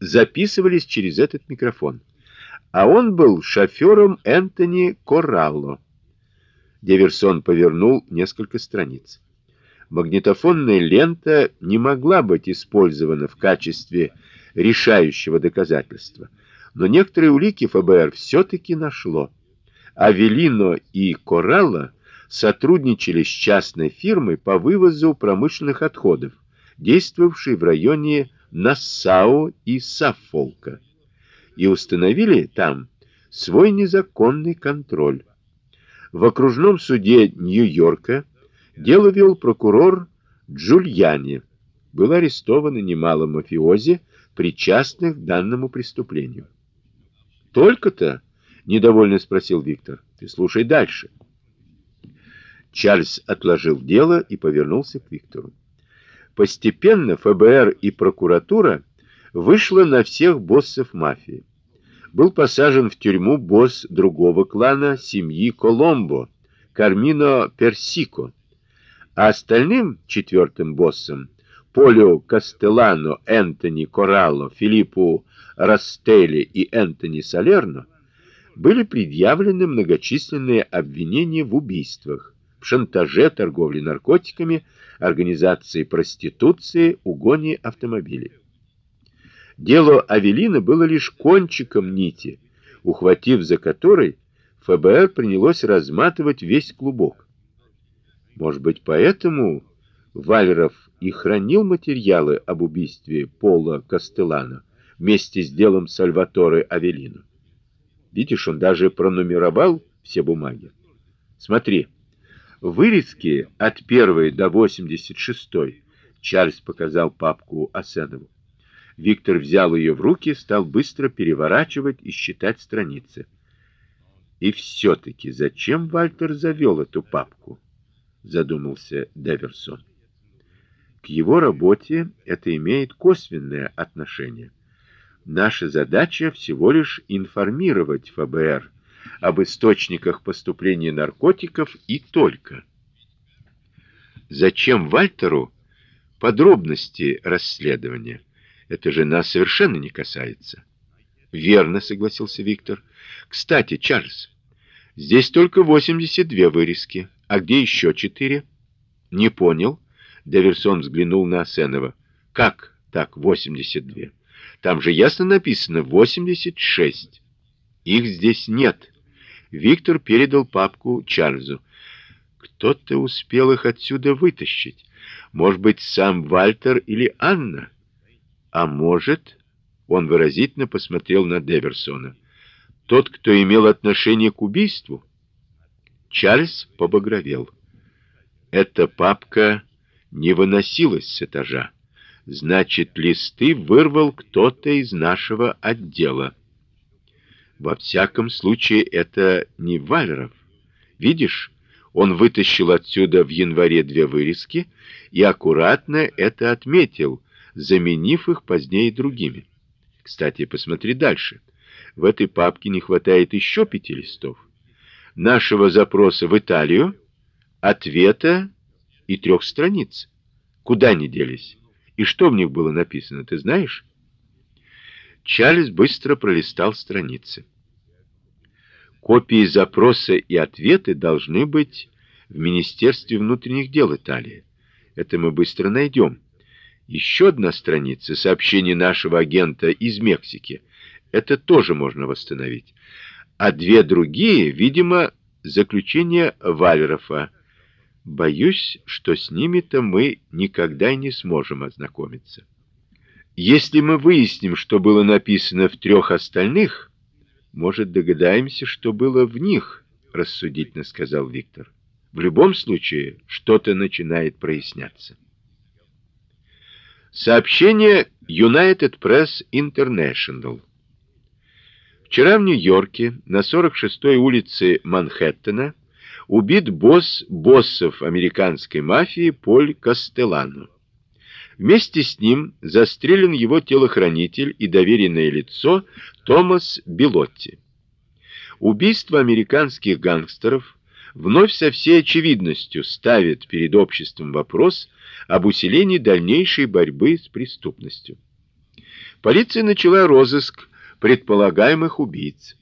записывались через этот микрофон. А он был шофером Энтони Коралло. Деверсон повернул несколько страниц. Магнитофонная лента не могла быть использована в качестве решающего доказательства, но некоторые улики ФБР все таки нашло. Авелино и Коралло сотрудничали с частной фирмой по вывозу промышленных отходов, действовавшей в районе Нассау и Саффолка, и установили там свой незаконный контроль. В окружном суде Нью-Йорка дело вел прокурор Джульяни. Было арестовано немало мафиози, причастных к данному преступлению. Только-то, недовольно спросил Виктор. Ты слушай дальше. Чарльз отложил дело и повернулся к Виктору. Постепенно ФБР и прокуратура вышла на всех боссов мафии. Был посажен в тюрьму босс другого клана семьи Коломбо, Кармино Персико. А остальным четвертым боссом Полю Кастеллано, Энтони Коралло, Филиппу Растелли и Энтони Салерно были предъявлены многочисленные обвинения в убийствах, шантаже, торговле наркотиками, организации проституции, угоне автомобилей. Дело Авелина было лишь кончиком нити, ухватив за который ФБР принялось разматывать весь клубок. Может быть, поэтому Валеров и хранил материалы об убийстве Пола Кастеллано вместе с делом Сальваторе Авелино. Видишь, он даже пронумеровал все бумаги. Смотри. Вырезки от первой до 86-й Чарльз показал папку Асенову. Виктор взял ее в руки, стал быстро переворачивать и считать страницы. И все таки зачем Вальтер завел эту папку? задумался Деверсон. К его работе это имеет косвенное отношение. Наша задача всего лишь информировать ФБР об источниках поступления наркотиков и только. Зачем Вальтеру подробности расследования? Это же нас совершенно не касается. Верно, согласился Виктор. Кстати, Чарльз, здесь только 82 вырезки. А где еще четыре? Не понял. Деверсон взглянул на Асенова. Как так 82? Там же ясно написано 86. Их здесь нет. Виктор передал папку Чарльзу. Кто-то успел их отсюда вытащить. Может быть, сам Вальтер или Анна? А может, он выразительно посмотрел на Деверсона. Тот, кто имел отношение к убийству? Чарльз побагровел. Эта папка не выносилась с этажа. Значит, листы вырвал кто-то из нашего отдела. Во всяком случае, это не Валеров. Видишь, он вытащил отсюда в январе две вырезки и аккуратно это отметил, заменив их позднее другими. Кстати, посмотри дальше. В этой папке не хватает еще пяти листов. Нашего запроса в Италию, ответа и трех страниц. Куда они делись? И что в них было написано, ты знаешь? Чарльз быстро пролистал страницы. Копии запроса и ответы должны быть в Министерстве внутренних дел Италии. Это мы быстро найдем. Еще одна страница сообщение нашего агента из Мексики. Это тоже можно восстановить. А две другие, видимо, заключение Валерофа. Боюсь, что с ними-то мы никогда не сможем ознакомиться. Если мы выясним, что было написано в трех остальных, может, догадаемся, что было в них, рассудительно сказал Виктор. В любом случае, что-то начинает проясняться. Сообщение United Press International. Вчера в Нью-Йорке на 46-й улице Манхэттена убит босс боссов американской мафии Поль Кастеллано. Вместе с ним застрелен его телохранитель и доверенное лицо Томас Белотти. Убийство американских гангстеров вновь со всей очевидностью ставит перед обществом вопрос об усилении дальнейшей борьбы с преступностью. Полиция начала розыск предполагаемых убийц.